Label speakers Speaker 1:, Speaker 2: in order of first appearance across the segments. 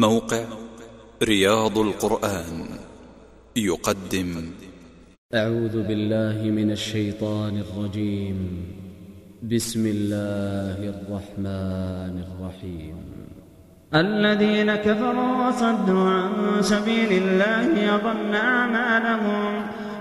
Speaker 1: موقع رياض القرآن يقدم أعوذ بالله من الشيطان الرجيم بسم الله الرحمن الرحيم الذين كفروا وصدوا عن سبيل الله يضل أعمالهم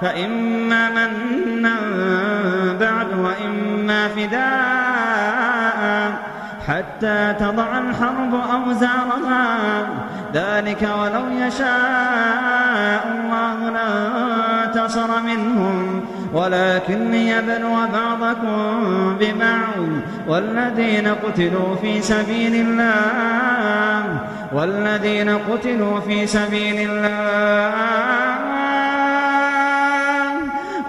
Speaker 1: فإما منا بعد وإما فداء حتى تضع الحرب أوزارها ذلك ولو يشاء الله لانتصر منهم ولكن ليبلو بعضكم ببعض والذين قتلوا في سبيل الله والذين قتلوا في سبيل الله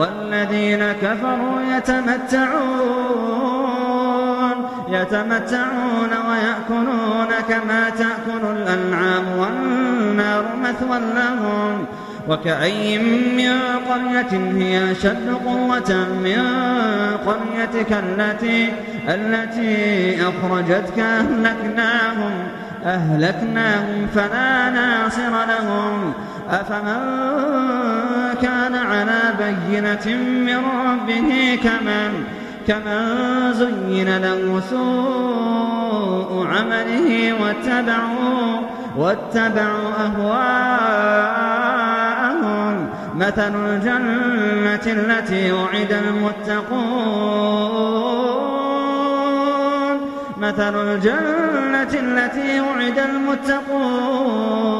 Speaker 1: والذين كفروا يتمتعون يتمتعون ويأكلون كما تأكل الأنعام والنار مثوى لهم وكأي من قرية هي أشد قوة من قريتك التي التي أخرجتك أهلكناهم أهلكناهم فلا ناصر لهم أفمن كان على بينة من ربه كمن كمن زين له سوء عمله واتبعوا واتبعوا أهواءهم مثل الجنة التي وعد المتقون مثل الجنة التي وعد المتقون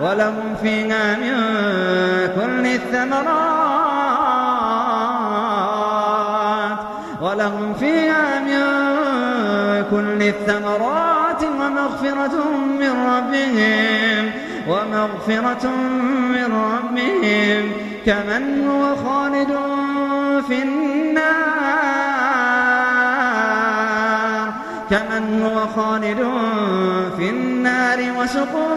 Speaker 1: ولهم فيها من كل الثمرات ولهم فيها من كل الثمرات ومغفرة من ربهم ومغفرة من ربهم كمن هو خالد في النار كمن هو خالد في النار وسقوا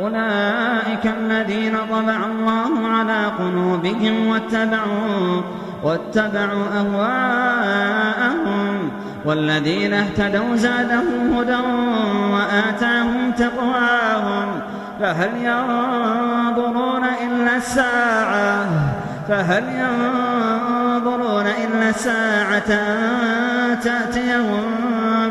Speaker 1: أولئك الذين طبع الله على قلوبهم واتبعوا واتبعوا أهواءهم والذين اهتدوا زادهم هدى وآتاهم تقواهم فهل ينظرون إلا الساعة فهل ينظرون إلا الساعة تأتيهم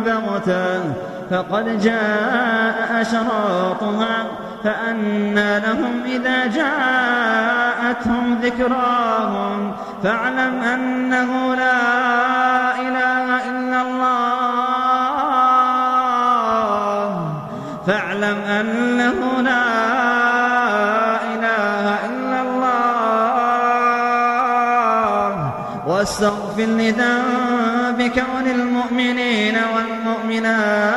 Speaker 1: بغتة فقد جاء أشراطها فأنى لهم إذا جاءتهم ذكراهم فاعلم أنه لا إله إلا الله فاعلم أنه لا إله إلا الله واستغفر لذنبك وللمؤمنين والمؤمنات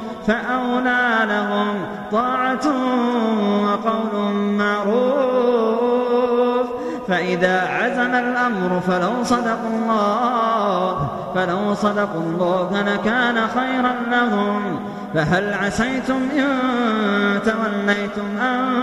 Speaker 1: فأولى لهم طاعة وقول معروف فإذا عزم الأمر فلو صدقوا الله فلو صدقوا الله لكان خيرا لهم فهل عسيتم إن توليتم أن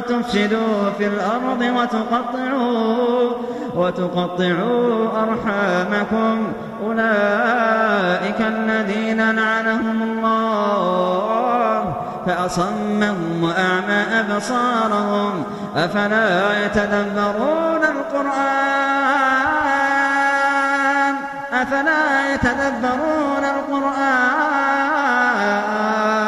Speaker 1: تفسدوا في الأرض وتقطعوا وتقطعوا أرحامكم أولئك الذين لعنهم الله فأصمهم وأعمى أبصارهم أفلا يتدبرون القرآن أفلا يتدبرون القرآن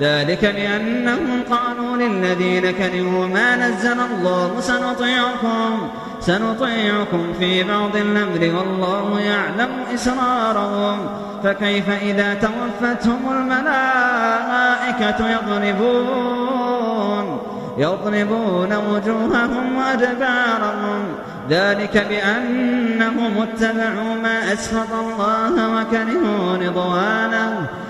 Speaker 1: ذلك بأنهم قالوا للذين كرهوا ما نزل الله سنطيعكم سنطيعكم في بعض الأمر والله يعلم إسرارهم فكيف إذا توفتهم الملائكة يضربون يضربون وجوههم وأدبارهم ذلك بأنهم اتبعوا ما أسخط الله وكرهوا رضوانه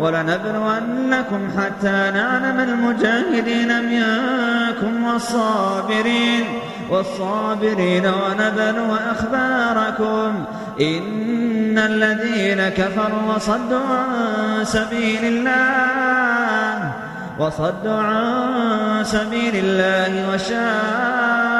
Speaker 1: ولنبلونكم حتى نعلم المجاهدين منكم والصابرين والصابرين ونبلو أخباركم إن الذين كفروا وصدوا عن سبيل الله وصدوا عن سبيل الله وشاءوا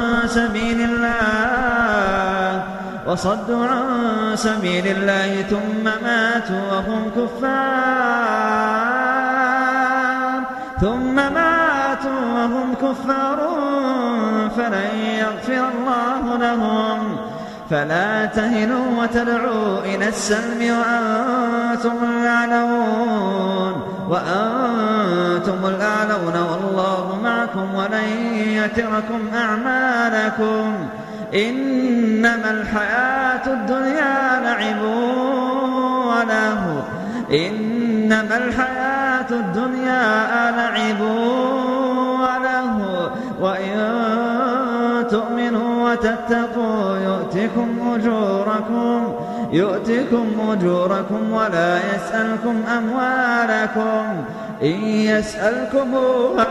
Speaker 1: سبيل الله وصدوا عن سبيل الله ثم ماتوا وهم كفار ثم ماتوا وهم كفار فلن يغفر الله لهم فلا تهنوا وتدعوا إلى السلم وأنتم الأعلون وأنتم الأعلون والله أبصاركم ولن يتركم أعمالكم إنما الحياة الدنيا لعب وله إنما الحياة الدنيا لعب وله وإن تؤمنوا وتتقوا يؤتكم أجوركم يؤتكم أجوركم ولا يسألكم أموالكم إن يسألكموها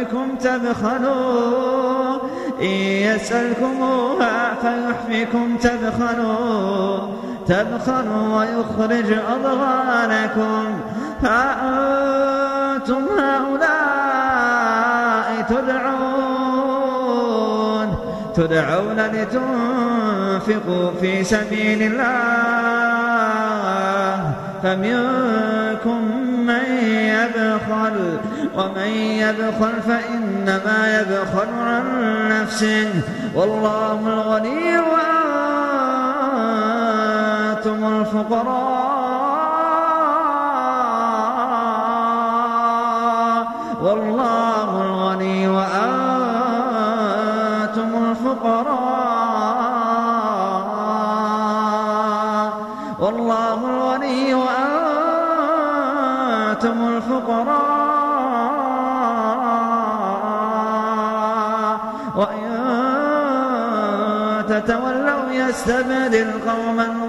Speaker 1: ربكم تبخلوا إن يسألكموها فيحفكم تبخلوا تبخلوا ويخرج أضغانكم فأنتم هؤلاء تدعون تدعون لتنفقوا في سبيل الله فمنكم من يبخل ومن يبخل فإنما يبخل عن نفسه والله الغني وأنتم الفقراء والله الغني وأنتم الفقراء والله الغني وأنتم الفقراء وتولوا يستبدل قوما